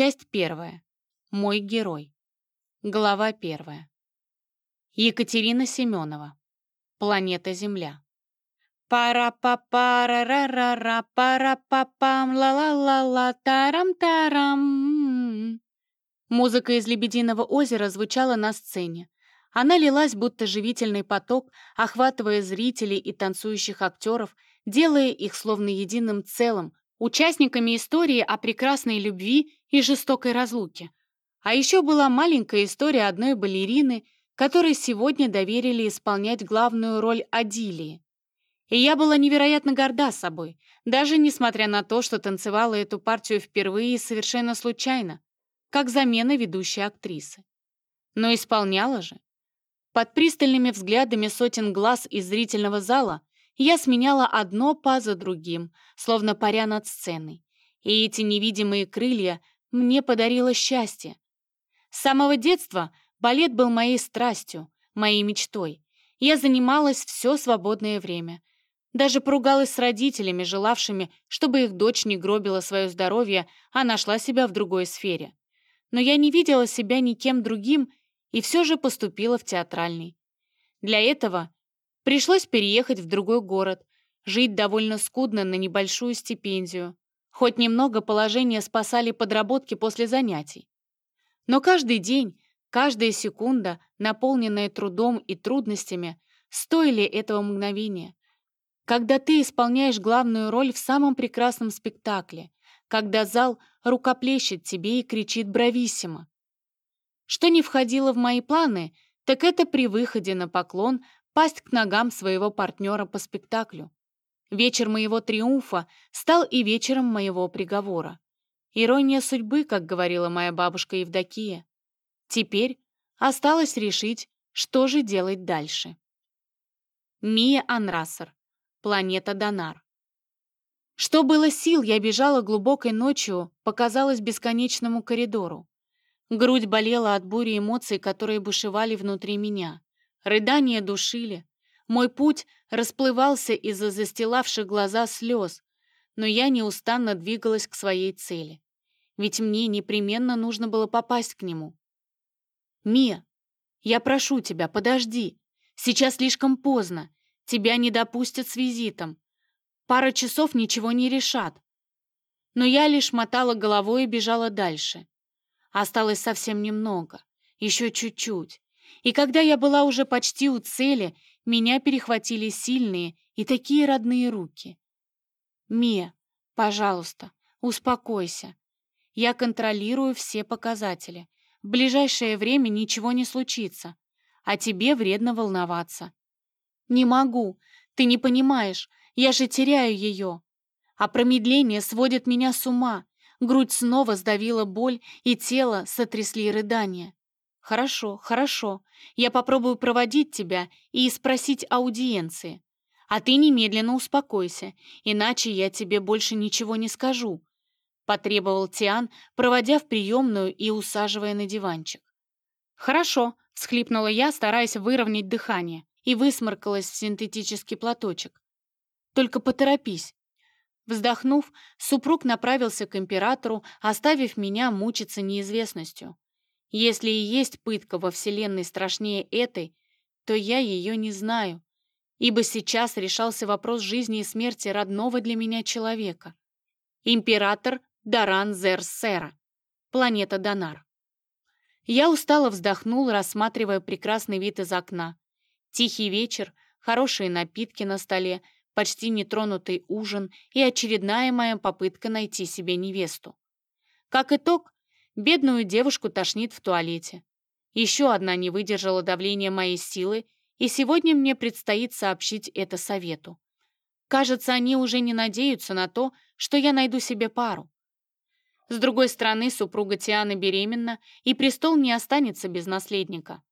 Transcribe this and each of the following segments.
Часть первая. Мой герой. Глава первая. Екатерина Семенова. Планета Земля. пара па пара ра ра ра пара па пам ла ла ла ла тарам тарам Музыка из «Лебединого озера» звучала на сцене. Она лилась, будто живительный поток, охватывая зрителей и танцующих актеров, делая их словно единым целым, участниками истории о прекрасной любви и жестокой разлуке. А еще была маленькая история одной балерины, которой сегодня доверили исполнять главную роль Адилии. И я была невероятно горда собой, даже несмотря на то, что танцевала эту партию впервые совершенно случайно, как замена ведущей актрисы. Но исполняла же. Под пристальными взглядами сотен глаз из зрительного зала я сменяла одно па за другим, словно паря над сценой. И эти невидимые крылья мне подарило счастье. С самого детства балет был моей страстью, моей мечтой. Я занималась все свободное время. Даже поругалась с родителями, желавшими, чтобы их дочь не гробила свое здоровье, а нашла себя в другой сфере. Но я не видела себя никем другим и все же поступила в театральный. Для этого пришлось переехать в другой город, жить довольно скудно на небольшую стипендию. Хоть немного положения спасали подработки после занятий. Но каждый день, каждая секунда, наполненная трудом и трудностями, стоили этого мгновения. Когда ты исполняешь главную роль в самом прекрасном спектакле, когда зал рукоплещет тебе и кричит «Брависсимо!». Что не входило в мои планы, так это при выходе на поклон пасть к ногам своего партнера по спектаклю. Вечер моего триумфа стал и вечером моего приговора. Ирония судьбы, как говорила моя бабушка Евдокия. Теперь осталось решить, что же делать дальше. Мия Анрасер. Планета Донар. Что было сил, я бежала глубокой ночью по, казалось, бесконечному коридору. Грудь болела от бури эмоций, которые бушевали внутри меня. Рыдания душили, мой путь расплывался из-за застилавших глаза слез, но я неустанно двигалась к своей цели. Ведь мне непременно нужно было попасть к нему. «Мия, я прошу тебя, подожди. Сейчас слишком поздно. Тебя не допустят с визитом. Пара часов ничего не решат». Но я лишь мотала головой и бежала дальше. Осталось совсем немного, еще чуть-чуть. И когда я была уже почти у цели, меня перехватили сильные и такие родные руки. «Мия, пожалуйста, успокойся. Я контролирую все показатели. В ближайшее время ничего не случится, а тебе вредно волноваться». «Не могу, ты не понимаешь, я же теряю ее. А промедление сводит меня с ума. Грудь снова сдавила боль, и тело сотрясли рыдания. «Хорошо, хорошо. Я попробую проводить тебя и спросить аудиенции. А ты немедленно успокойся, иначе я тебе больше ничего не скажу», — потребовал Тиан, проводя в приемную и усаживая на диванчик. «Хорошо», — всхлипнула я, стараясь выровнять дыхание, и высморкалась в синтетический платочек. «Только поторопись». Вздохнув, супруг направился к императору, оставив меня мучиться неизвестностью. Если и есть пытка во Вселенной страшнее этой, то я ее не знаю, ибо сейчас решался вопрос жизни и смерти родного для меня человека. Император Даран Зерсера, планета Донар. Я устало вздохнул, рассматривая прекрасный вид из окна. Тихий вечер, хорошие напитки на столе, почти нетронутый ужин и очередная моя попытка найти себе невесту. Как итог, Бедную девушку тошнит в туалете. Еще одна не выдержала давления моей силы, и сегодня мне предстоит сообщить это совету. Кажется, они уже не надеются на то, что я найду себе пару. С другой стороны, супруга Тианы беременна, и престол не останется без наследника.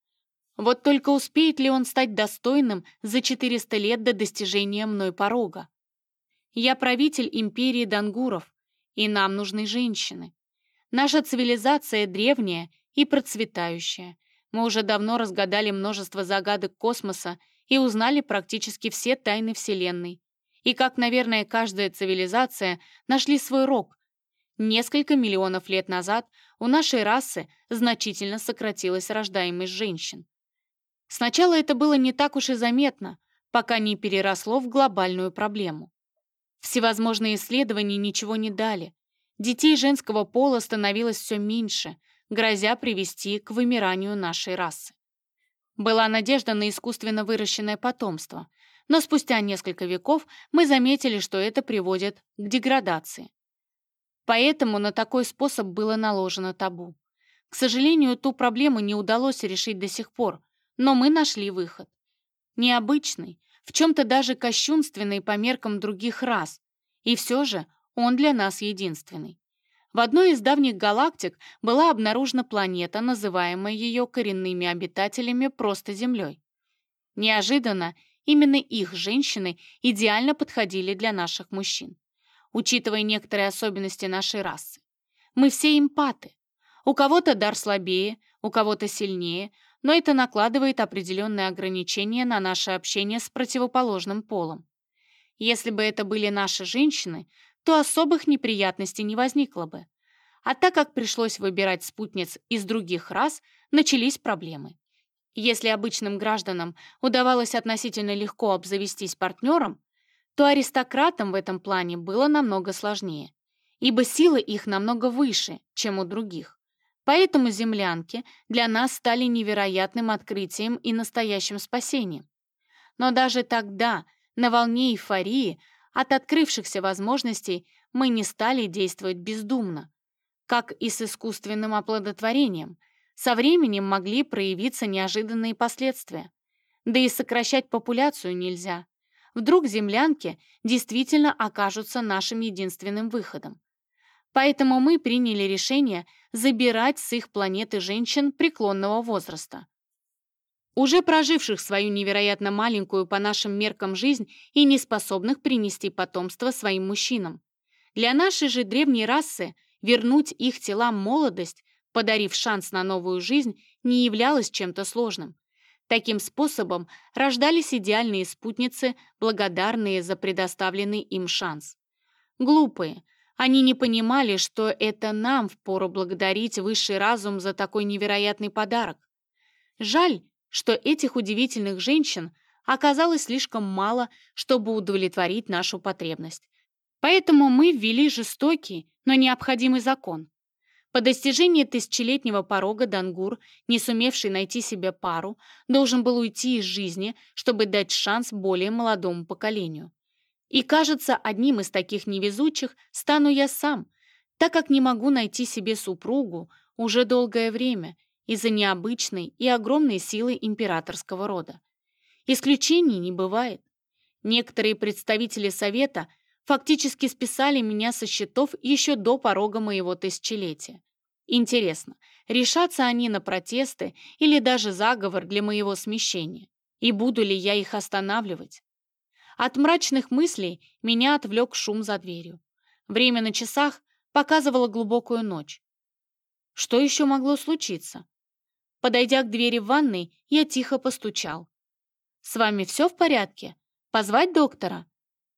Вот только успеет ли он стать достойным за 400 лет до достижения мной порога? Я правитель империи Дангуров, и нам нужны женщины. Наша цивилизация древняя и процветающая. Мы уже давно разгадали множество загадок космоса и узнали практически все тайны Вселенной. И как, наверное, каждая цивилизация, нашли свой рок. Несколько миллионов лет назад у нашей расы значительно сократилась рождаемость женщин. Сначала это было не так уж и заметно, пока не переросло в глобальную проблему. Всевозможные исследования ничего не дали. Детей женского пола становилось все меньше, грозя привести к вымиранию нашей расы. Была надежда на искусственно выращенное потомство, но спустя несколько веков мы заметили, что это приводит к деградации. Поэтому на такой способ было наложено табу. К сожалению, ту проблему не удалось решить до сих пор, но мы нашли выход. Необычный, в чем-то даже кощунственный по меркам других рас, и все же он для нас единственный. В одной из давних галактик была обнаружена планета, называемая ее коренными обитателями просто Землей. Неожиданно именно их женщины идеально подходили для наших мужчин учитывая некоторые особенности нашей расы. Мы все эмпаты. У кого-то дар слабее, у кого-то сильнее, но это накладывает определенные ограничения на наше общение с противоположным полом. Если бы это были наши женщины, то особых неприятностей не возникло бы. А так как пришлось выбирать спутниц из других рас, начались проблемы. Если обычным гражданам удавалось относительно легко обзавестись партнером, то аристократам в этом плане было намного сложнее, ибо силы их намного выше, чем у других. Поэтому землянки для нас стали невероятным открытием и настоящим спасением. Но даже тогда, на волне эйфории, от открывшихся возможностей мы не стали действовать бездумно. Как и с искусственным оплодотворением, со временем могли проявиться неожиданные последствия. Да и сокращать популяцию нельзя. Вдруг землянки действительно окажутся нашим единственным выходом. Поэтому мы приняли решение забирать с их планеты женщин преклонного возраста. Уже проживших свою невероятно маленькую по нашим меркам жизнь и не способных принести потомство своим мужчинам. Для нашей же древней расы вернуть их телам молодость, подарив шанс на новую жизнь, не являлось чем-то сложным. Таким способом рождались идеальные спутницы, благодарные за предоставленный им шанс. Глупые. Они не понимали, что это нам впору благодарить высший разум за такой невероятный подарок. Жаль, что этих удивительных женщин оказалось слишком мало, чтобы удовлетворить нашу потребность. Поэтому мы ввели жестокий, но необходимый закон. По достижении тысячелетнего порога Дангур, не сумевший найти себе пару, должен был уйти из жизни, чтобы дать шанс более молодому поколению. И, кажется, одним из таких невезучих стану я сам, так как не могу найти себе супругу уже долгое время из-за необычной и огромной силы императорского рода. Исключений не бывает. Некоторые представители Совета фактически списали меня со счетов еще до порога моего тысячелетия. Интересно, решатся они на протесты или даже заговор для моего смещения? И буду ли я их останавливать? От мрачных мыслей меня отвлек шум за дверью. Время на часах показывало глубокую ночь. Что еще могло случиться? Подойдя к двери в ванной, я тихо постучал. «С вами все в порядке? Позвать доктора?»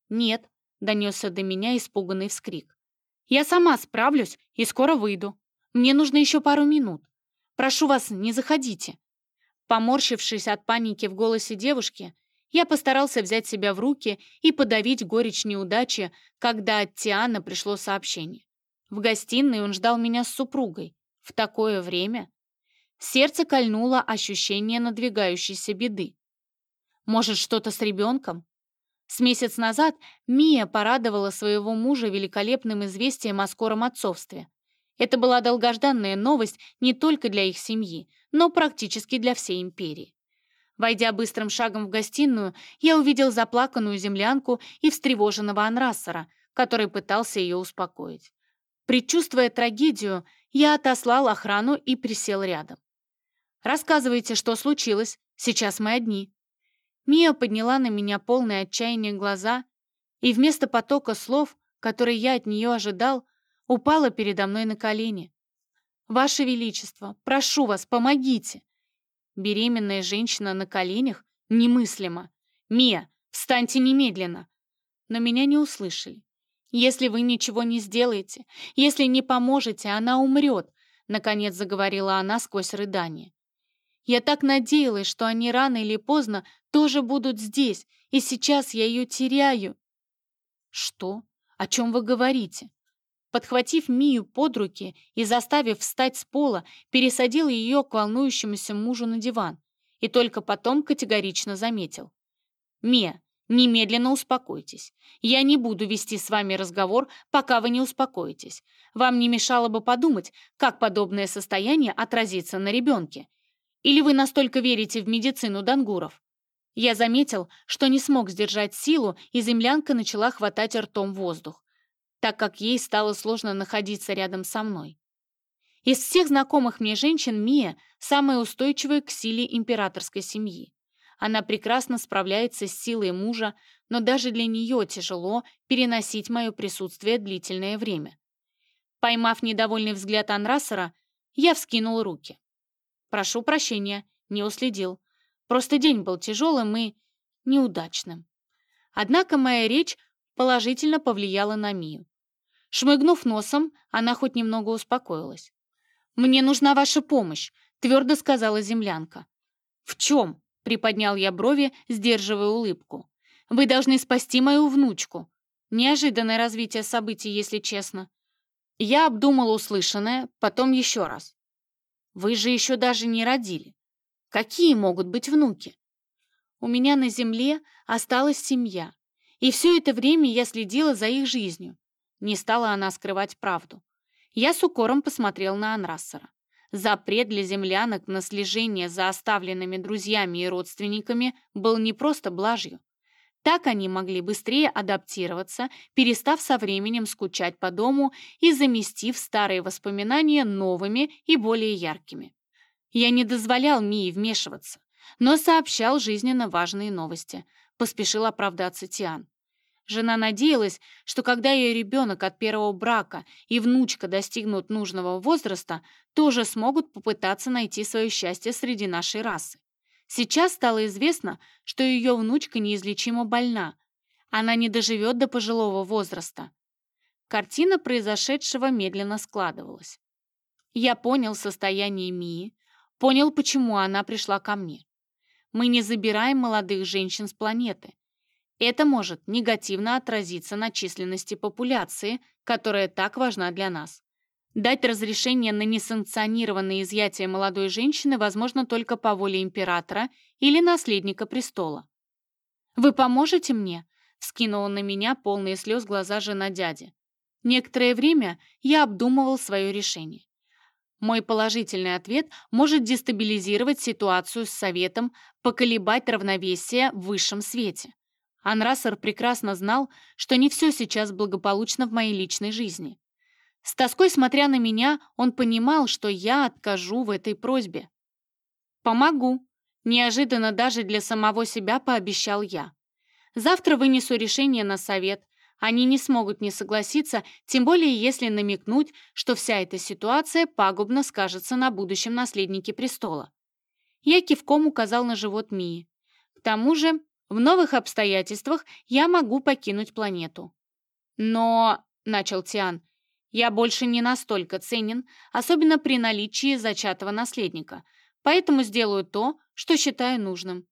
«Нет», донесся до меня испуганный вскрик. «Я сама справлюсь и скоро выйду. Мне нужно еще пару минут. Прошу вас, не заходите». Поморщившись от паники в голосе девушки, я постарался взять себя в руки и подавить горечь неудачи, когда от Тиана пришло сообщение. В гостиной он ждал меня с супругой. В такое время сердце кольнуло ощущение надвигающейся беды. Может, что-то с ребенком? С месяц назад Мия порадовала своего мужа великолепным известием о скором отцовстве. Это была долгожданная новость не только для их семьи, но практически для всей империи. Войдя быстрым шагом в гостиную, я увидел заплаканную землянку и встревоженного Анрассера, который пытался ее успокоить. Предчувствуя трагедию, я отослал охрану и присел рядом. «Рассказывайте, что случилось. Сейчас мы одни». Мия подняла на меня полное отчаяние глаза, и вместо потока слов, которые я от нее ожидал, упала передо мной на колени. «Ваше Величество, прошу вас, помогите!» Беременная женщина на коленях немыслимо. «Мия, встаньте немедленно!» Но меня не услышали. «Если вы ничего не сделаете, если не поможете, она умрет», наконец заговорила она сквозь рыдание. «Я так надеялась, что они рано или поздно тоже будут здесь, и сейчас я ее теряю». «Что? О чем вы говорите?» Подхватив Мию под руки и заставив встать с пола, пересадил ее к волнующемуся мужу на диван и только потом категорично заметил. «Мия, немедленно успокойтесь. Я не буду вести с вами разговор, пока вы не успокоитесь. Вам не мешало бы подумать, как подобное состояние отразится на ребенке. Или вы настолько верите в медицину дангуров?» Я заметил, что не смог сдержать силу, и землянка начала хватать ртом воздух, так как ей стало сложно находиться рядом со мной. Из всех знакомых мне женщин Мия самая устойчивая к силе императорской семьи. Она прекрасно справляется с силой мужа, но даже для нее тяжело переносить мое присутствие длительное время. Поймав недовольный взгляд Анрасера, я вскинул руки. «Прошу прощения, не уследил. Просто день был тяжелым и неудачным». Однако моя речь положительно повлияла на Мию. Шмыгнув носом, она хоть немного успокоилась. «Мне нужна ваша помощь», — твердо сказала землянка. «В чем?» — приподнял я брови, сдерживая улыбку. «Вы должны спасти мою внучку». Неожиданное развитие событий, если честно. Я обдумал услышанное, потом еще раз. «Вы же еще даже не родили. Какие могут быть внуки?» У меня на земле осталась семья, и все это время я следила за их жизнью. Не стала она скрывать правду. Я с укором посмотрел на Анрассера. Запрет для землянок на слежение за оставленными друзьями и родственниками был не просто блажью. Так они могли быстрее адаптироваться, перестав со временем скучать по дому и заместив старые воспоминания новыми и более яркими. Я не дозволял Мии вмешиваться, но сообщал жизненно важные новости, поспешил оправдаться Тиан. Жена надеялась, что когда ее ребенок от первого брака и внучка достигнут нужного возраста, тоже смогут попытаться найти свое счастье среди нашей расы. Сейчас стало известно, что ее внучка неизлечимо больна. Она не доживет до пожилого возраста. Картина произошедшего медленно складывалась. Я понял состояние Мии, понял, почему она пришла ко мне. Мы не забираем молодых женщин с планеты. Это может негативно отразиться на численности популяции, которая так важна для нас. Дать разрешение на несанкционированное изъятие молодой женщины возможно только по воле императора или наследника престола. «Вы поможете мне?» — вскинула на меня полные слез глаза жена дяди. Некоторое время я обдумывал свое решение. Мой положительный ответ может дестабилизировать ситуацию с советом, поколебать равновесие в высшем свете. Анрасер прекрасно знал, что не все сейчас благополучно в моей личной жизни. С тоской смотря на меня, он понимал, что я откажу в этой просьбе. «Помогу», — неожиданно даже для самого себя пообещал я. «Завтра вынесу решение на совет. Они не смогут не согласиться, тем более если намекнуть, что вся эта ситуация пагубно скажется на будущем наследнике престола». Я кивком указал на живот Мии. К тому же в новых обстоятельствах я могу покинуть планету. Но, — начал Тиан, — я больше не настолько ценен, особенно при наличии зачатого наследника, поэтому сделаю то, что считаю нужным.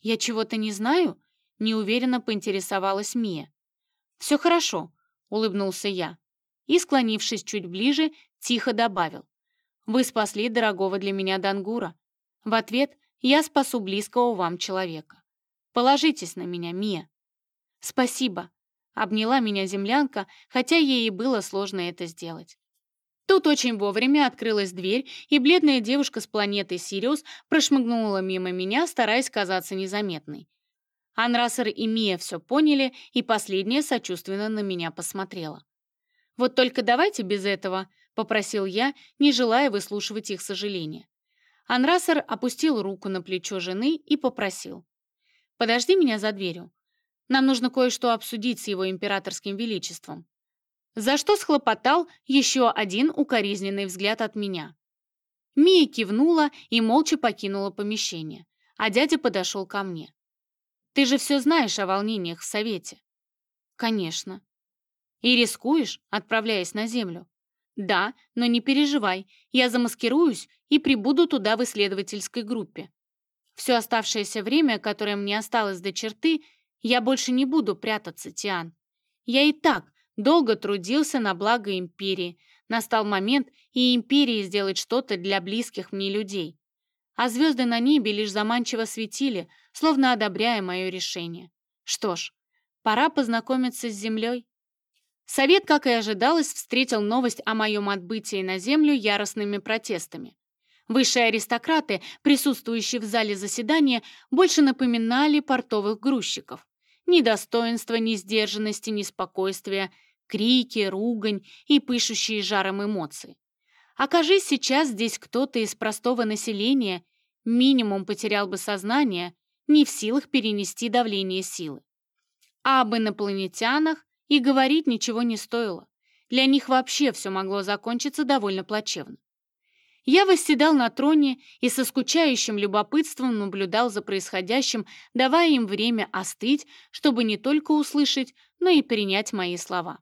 Я чего-то не знаю? Неуверенно поинтересовалась Мия. Все хорошо, — улыбнулся я и, склонившись чуть ближе, тихо добавил. Вы спасли дорогого для меня Дангура. В ответ я спасу близкого вам человека. Положитесь на меня, Мия». «Спасибо», — обняла меня землянка, хотя ей и было сложно это сделать. Тут очень вовремя открылась дверь, и бледная девушка с планеты Сириус прошмыгнула мимо меня, стараясь казаться незаметной. Анрасер и Мия все поняли, и последняя сочувственно на меня посмотрела. «Вот только давайте без этого», — попросил я, не желая выслушивать их сожаления. Анрасер опустил руку на плечо жены и попросил. Подожди меня за дверью. Нам нужно кое-что обсудить с его императорским величеством. За что схлопотал еще один укоризненный взгляд от меня. Мия кивнула и молча покинула помещение, а дядя подошел ко мне. «Ты же все знаешь о волнениях в Совете?» «Конечно». И рискуешь, отправляясь на Землю. Да, но не переживай, я замаскируюсь и прибуду туда в исследовательской группе. Все оставшееся время, которое мне осталось до черты, я больше не буду прятаться, Тиан. Я и так долго трудился на благо империи. Настал момент и империи сделать что-то для близких мне людей. А звезды на небе лишь заманчиво светили, словно одобряя мое решение. Что ж, пора познакомиться с землей. Совет, как и ожидалось, встретил новость о моем отбытии на землю яростными протестами. Высшие аристократы, присутствующие в зале заседания, больше напоминали портовых грузчиков. Ни достоинства, ни сдержанности, ни спокойствия, крики, ругань и пышущие жаром эмоции. Окажись сейчас здесь кто-то из простого населения, минимум потерял бы сознание, не в силах перенести давление силы. А об инопланетянах и говорить ничего не стоило. Для них вообще все могло закончиться довольно плачевно. Я восседал на троне и со скучающим любопытством наблюдал за происходящим, давая им время остыть, чтобы не только услышать, но и принять мои слова.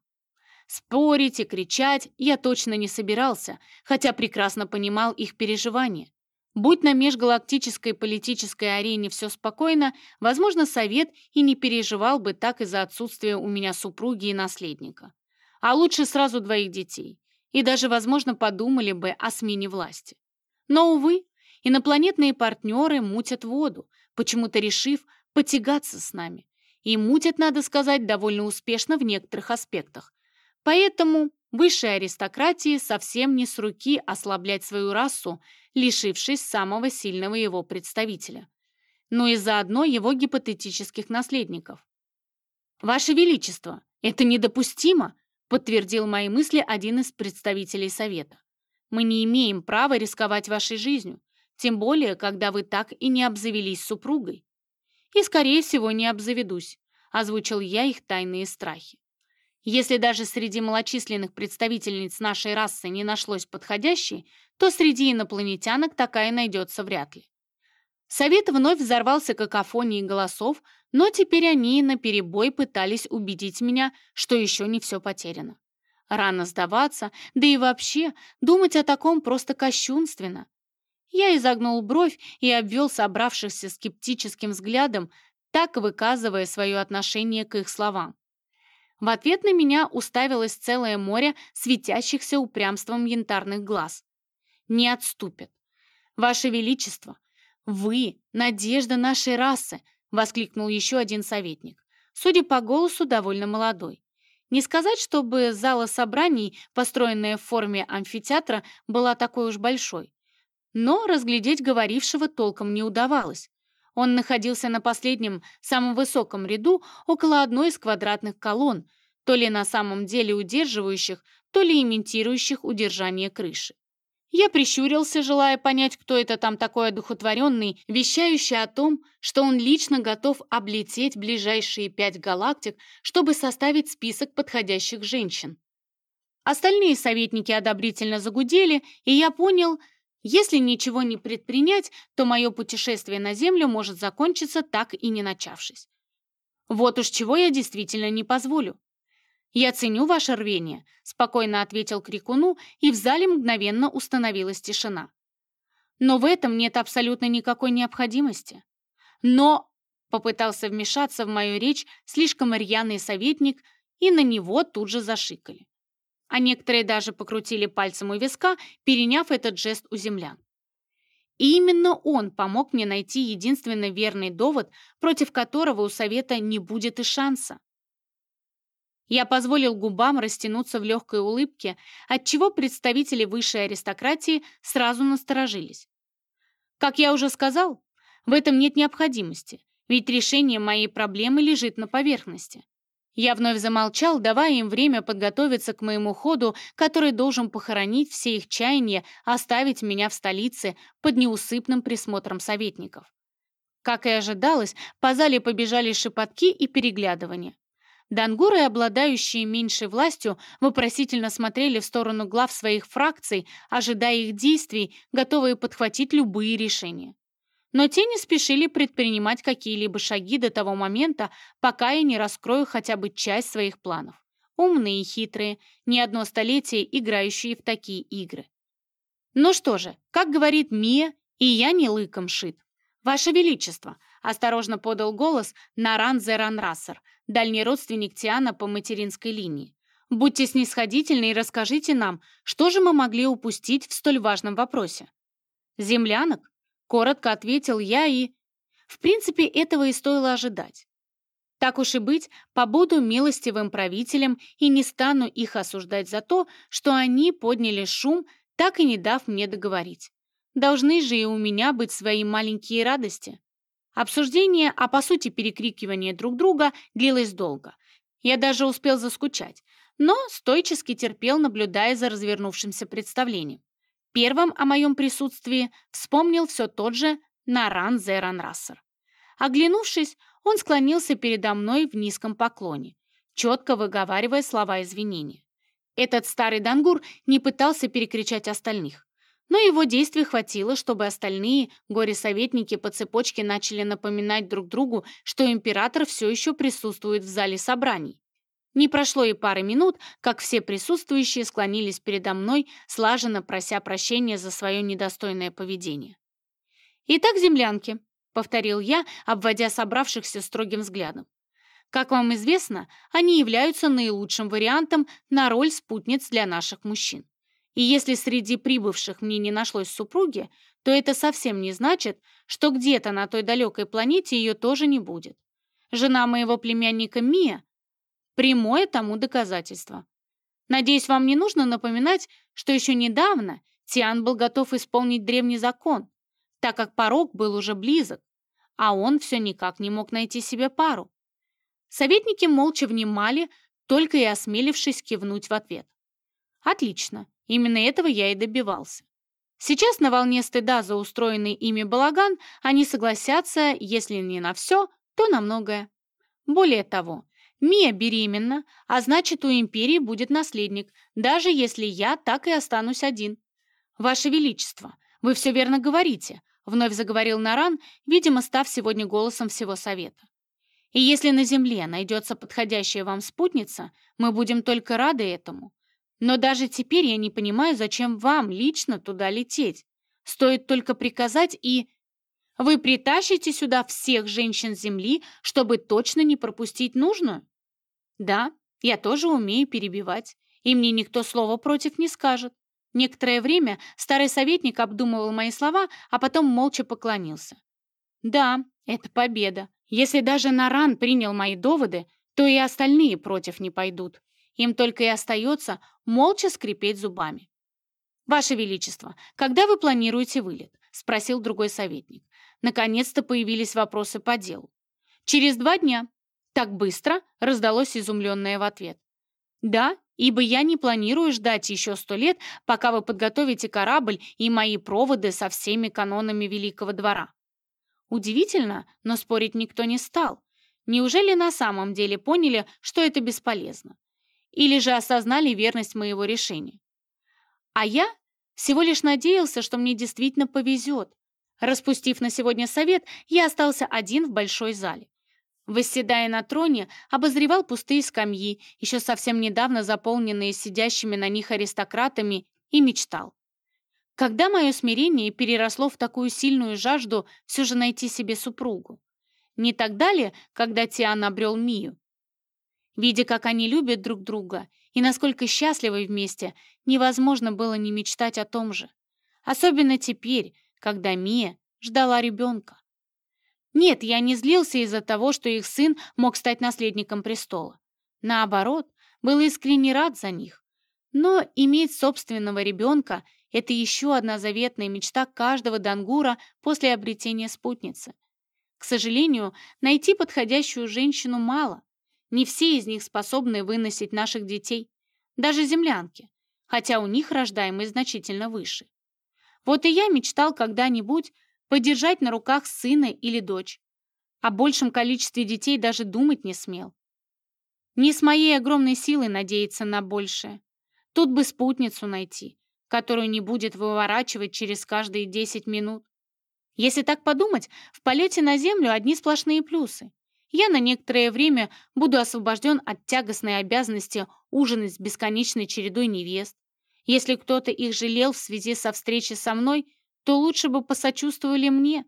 Спорить и кричать я точно не собирался, хотя прекрасно понимал их переживания. Будь на межгалактической политической арене все спокойно, возможно, Совет и не переживал бы так из-за отсутствия у меня супруги и наследника. А лучше сразу двоих детей и даже, возможно, подумали бы о смене власти. Но, увы, инопланетные партнеры мутят воду, почему-то решив потягаться с нами. И мутят, надо сказать, довольно успешно в некоторых аспектах. Поэтому высшей аристократии совсем не с руки ослаблять свою расу, лишившись самого сильного его представителя, но и заодно его гипотетических наследников. «Ваше Величество, это недопустимо!» Подтвердил мои мысли один из представителей Совета. «Мы не имеем права рисковать вашей жизнью, тем более, когда вы так и не обзавелись супругой. И, скорее всего, не обзаведусь», — озвучил я их тайные страхи. Если даже среди малочисленных представительниц нашей расы не нашлось подходящей, то среди инопланетянок такая найдется вряд ли. Совет вновь взорвался какофонией голосов, но теперь они наперебой пытались убедить меня, что еще не все потеряно. Рано сдаваться, да и вообще, думать о таком просто кощунственно. Я изогнул бровь и обвел собравшихся скептическим взглядом, так выказывая свое отношение к их словам. В ответ на меня уставилось целое море светящихся упрямством янтарных глаз. «Не отступят. Ваше Величество, вы — надежда нашей расы!» — воскликнул еще один советник. Судя по голосу, довольно молодой. Не сказать, чтобы зала собраний, построенная в форме амфитеатра, была такой уж большой. Но разглядеть говорившего толком не удавалось. Он находился на последнем, самом высоком ряду около одной из квадратных колонн, то ли на самом деле удерживающих, то ли имитирующих удержание крыши. Я прищурился, желая понять, кто это там такой одухотворенный, вещающий о том, что он лично готов облететь ближайшие пять галактик, чтобы составить список подходящих женщин. Остальные советники одобрительно загудели, и я понял, если ничего не предпринять, то мое путешествие на Землю может закончиться так и не начавшись. Вот уж чего я действительно не позволю. «Я ценю ваше рвение», — спокойно ответил Крикуну, и в зале мгновенно установилась тишина. «Но в этом нет абсолютно никакой необходимости». «Но...» — попытался вмешаться в мою речь слишком рьяный советник, и на него тут же зашикали. А некоторые даже покрутили пальцем у виска, переняв этот жест у землян. И именно он помог мне найти единственно верный довод, против которого у совета не будет и шанса. Я позволил губам растянуться в легкой улыбке, отчего представители высшей аристократии сразу насторожились. Как я уже сказал, в этом нет необходимости, ведь решение моей проблемы лежит на поверхности. Я вновь замолчал, давая им время подготовиться к моему ходу, который должен похоронить все их чаяния, оставить меня в столице под неусыпным присмотром советников. Как и ожидалось, по зале побежали шепотки и переглядывания. Дангуры, обладающие меньшей властью, вопросительно смотрели в сторону глав своих фракций, ожидая их действий, готовые подхватить любые решения. Но те не спешили предпринимать какие-либо шаги до того момента, пока я не раскрою хотя бы часть своих планов. умные и хитрые, не одно столетие играющие в такие игры. Ну что же, как говорит Мия, и я не лыком шит. «Ваше Величество!» — осторожно подал голос Наран Зеранрассер, дальний родственник Тиана по материнской линии. «Будьте снисходительны и расскажите нам, что же мы могли упустить в столь важном вопросе?» «Землянок?» — коротко ответил я и... В принципе, этого и стоило ожидать. Так уж и быть, побуду милостивым правителем и не стану их осуждать за то, что они подняли шум, так и не дав мне договорить. Должны же и у меня быть свои маленькие радости. Обсуждение, а по сути перекрикивание друг друга, длилось долго. Я даже успел заскучать, но стойчески терпел, наблюдая за развернувшимся представлением. Первым о моем присутствии вспомнил все тот же Наран Зеранрассер. Оглянувшись, он склонился передо мной в низком поклоне, четко выговаривая слова извинения. Этот старый дангур не пытался перекричать остальных. Но его действий хватило, чтобы остальные горе-советники по цепочке начали напоминать друг другу, что император все еще присутствует в зале собраний. Не прошло и пары минут, как все присутствующие склонились передо мной, слаженно прося прощения за свое недостойное поведение. «Итак, землянки», — повторил я, обводя собравшихся строгим взглядом. «Как вам известно, они являются наилучшим вариантом на роль спутниц для наших мужчин. И если среди прибывших мне не нашлось супруги, то это совсем не значит, что где-то на той далекой планете ее тоже не будет. Жена моего племянника Мия – прямое тому доказательство. Надеюсь, вам не нужно напоминать, что еще недавно Тиан был готов исполнить древний закон, так как порог был уже близок, а он все никак не мог найти себе пару. Советники молча внимали, только и осмелившись кивнуть в ответ. Отлично. Именно этого я и добивался. Сейчас на волне стыда за устроенный ими балаган они согласятся, если не на все, то на многое. Более того, Мия беременна, а значит, у империи будет наследник, даже если я так и останусь один. «Ваше Величество, вы все верно говорите», — вновь заговорил Наран, видимо, став сегодня голосом всего Совета. «И если на Земле найдется подходящая вам спутница, мы будем только рады этому. Но даже теперь я не понимаю, зачем вам лично туда лететь. Стоит только приказать и... Вы притащите сюда всех женщин Земли, чтобы точно не пропустить нужную? Да, я тоже умею перебивать, и мне никто слова против не скажет. Некоторое время старый советник обдумывал мои слова, а потом молча поклонился. Да, это победа. Если даже Наран принял мои доводы, то и остальные против не пойдут. Им только и остается молча скрипеть зубами. «Ваше Величество, когда вы планируете вылет?» — спросил другой советник. Наконец-то появились вопросы по делу. «Через два дня». «Так быстро?» — раздалось изумленное в ответ. «Да, ибо я не планирую ждать еще сто лет, пока вы подготовите корабль и мои проводы со всеми канонами Великого двора». Удивительно, но спорить никто не стал. Неужели на самом деле поняли, что это бесполезно? Или же осознали верность моего решения. А я всего лишь надеялся, что мне действительно повезет. Распустив на сегодня совет, я остался один в большой зале. Восседая на троне, обозревал пустые скамьи, еще совсем недавно заполненные сидящими на них аристократами, и мечтал. Когда мое смирение переросло в такую сильную жажду все же найти себе супругу? Не тогда ли, когда Тиан обрел Мию? Видя, как они любят друг друга и насколько счастливы вместе, невозможно было не мечтать о том же. Особенно теперь, когда Мия ждала ребенка. Нет, я не злился из-за того, что их сын мог стать наследником престола. Наоборот, был искренне рад за них. Но иметь собственного ребенка — это еще одна заветная мечта каждого дангура после обретения спутницы. К сожалению, найти подходящую женщину мало. Не все из них способны выносить наших детей, даже землянки, хотя у них рождаемость значительно выше. Вот и я мечтал когда-нибудь подержать на руках сына или дочь. О большем количестве детей даже думать не смел. Не с моей огромной силой надеяться на большее. Тут бы спутницу найти, которую не будет выворачивать через каждые 10 минут. Если так подумать, в полете на Землю одни сплошные плюсы. Я на некоторое время буду освобожден от тягостной обязанности ужинать с бесконечной чередой невест. Если кто-то их жалел в связи со встречей со мной, то лучше бы посочувствовали мне.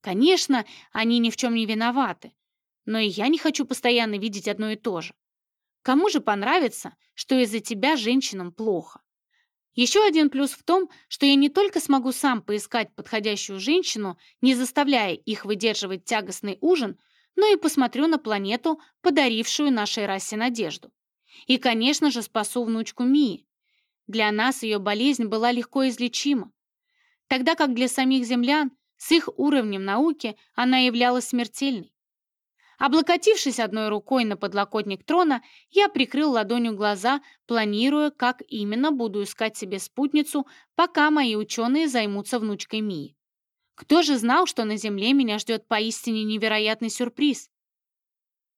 Конечно, они ни в чем не виноваты, но и я не хочу постоянно видеть одно и то же. Кому же понравится, что из-за тебя женщинам плохо? Еще один плюс в том, что я не только смогу сам поискать подходящую женщину, не заставляя их выдерживать тягостный ужин, но и посмотрю на планету, подарившую нашей расе надежду. И, конечно же, спасу внучку Мии. Для нас ее болезнь была легко излечима, тогда как для самих землян с их уровнем науки она являлась смертельной. Облокотившись одной рукой на подлокотник трона, я прикрыл ладонью глаза, планируя, как именно буду искать себе спутницу, пока мои ученые займутся внучкой Мии. Кто же знал, что на Земле меня ждет поистине невероятный сюрприз?